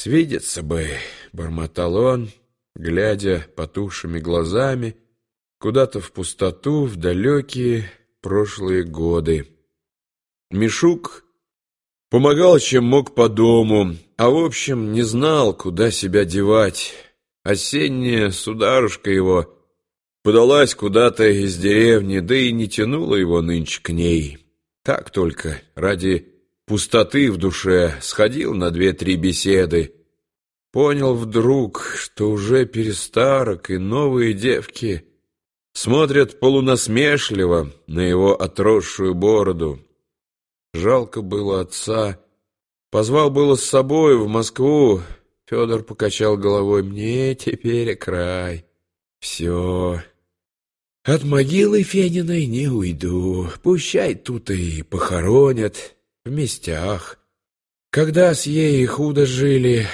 «Свидеться бы», — бормотал он, глядя потухшими глазами куда-то в пустоту, в далекие прошлые годы. Мишук помогал, чем мог по дому, а в общем не знал, куда себя девать. Осенняя сударушка его подалась куда-то из деревни, да и не тянула его нынче к ней. Так только ради пустоты в душе, сходил на две-три беседы. Понял вдруг, что уже перестарок и новые девки смотрят полунасмешливо на его отросшую бороду. Жалко было отца. Позвал было с собой в Москву. Федор покачал головой. Мне теперь край. Все. От могилы Фениной не уйду. Пущай тут и похоронят в местях. Когда с ей худо жили,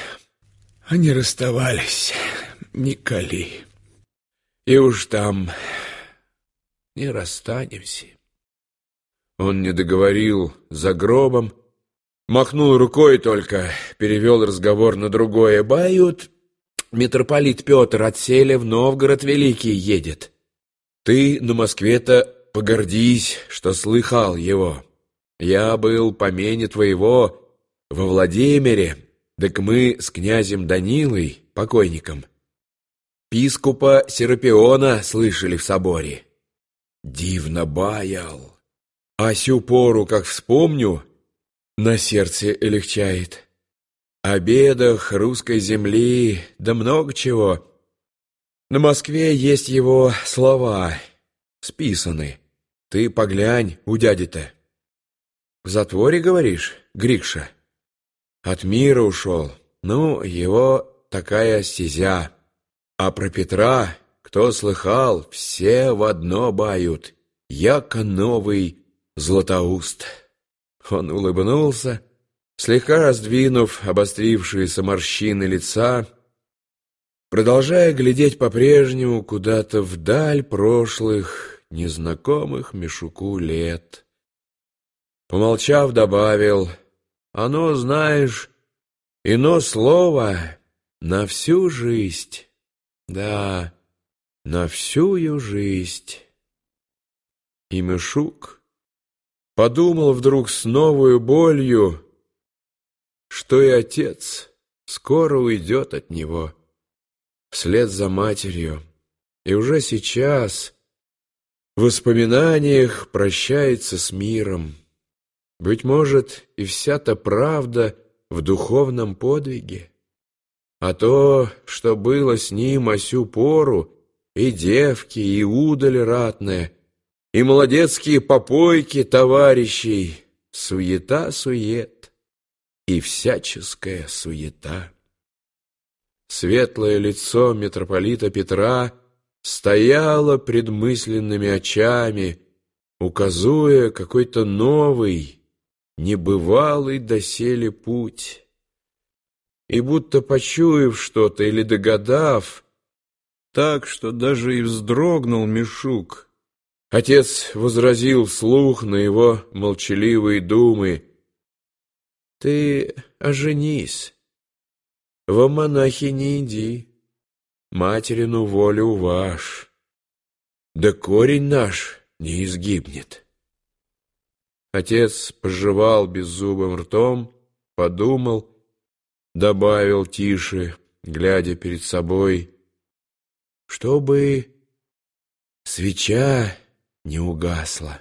они расставались, Николи. И уж там не расстанемся. Он не договорил за гробом, махнул рукой только, перевел разговор на другое. Бают, митрополит Петр от селя в Новгород Великий едет. Ты на Москве-то погордись, что слыхал его. Я был помене твоего во Владимире, так мы с князем Данилой, покойником, пискупа Серапиона слышали в соборе. Дивно баял. А сю пору, как вспомню, на сердце легчает. О бедах русской земли, да много чего. На Москве есть его слова, списаны. Ты поглянь у дяди-то. В затворе, говоришь, Грикша? От мира ушел. Ну, его такая стезя. А про Петра, кто слыхал, все в одно бают. Яко новый Златоуст. Он улыбнулся, слегка раздвинув обострившиеся морщины лица, продолжая глядеть по-прежнему куда-то вдаль прошлых, незнакомых Мишуку лет. Помолчав, добавил, «Оно, знаешь, ино слово на всю жизнь, да, на всю жизнь». И Мишук подумал вдруг с новой болью, что и отец скоро уйдет от него вслед за матерью, и уже сейчас в воспоминаниях прощается с миром. Быть может, и вся та правда в духовном подвиге. А то, что было с ним осю пору, и девки, и удаль ратная, и молодецкие попойки товарищей, суета-сует и всяческая суета. Светлое лицо митрополита Петра стояло пред мысленными очами, указуя какой-то новый, небывалый доселе путь. И будто почуяв что-то или догадав, так что даже и вздрогнул Мишук, отец возразил вслух на его молчаливые думы. «Ты оженись, во монахи не иди, материну волю ваш, да корень наш не изгибнет». Отец пожевал беззубым ртом, подумал, добавил тише, глядя перед собой, чтобы свеча не угасла.